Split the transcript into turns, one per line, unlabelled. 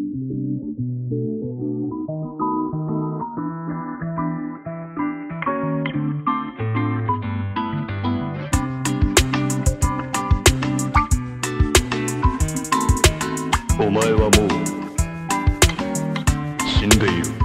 お前はもう死んでいる。